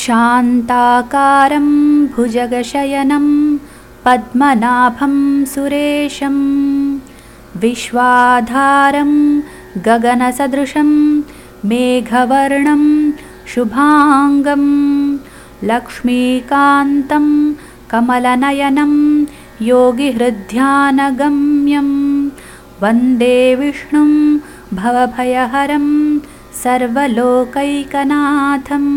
शान्ताकारं भुजगशयनं पद्मनाभं सुरेशं विश्वाधारं गगनसदृशं मेघवर्णं शुभाङ्गं लक्ष्मीकान्तं कमलनयनं योगिहृद्ध्यानगम्यं वन्दे विष्णुं भवभयहरं सर्वलोकैकनाथम्।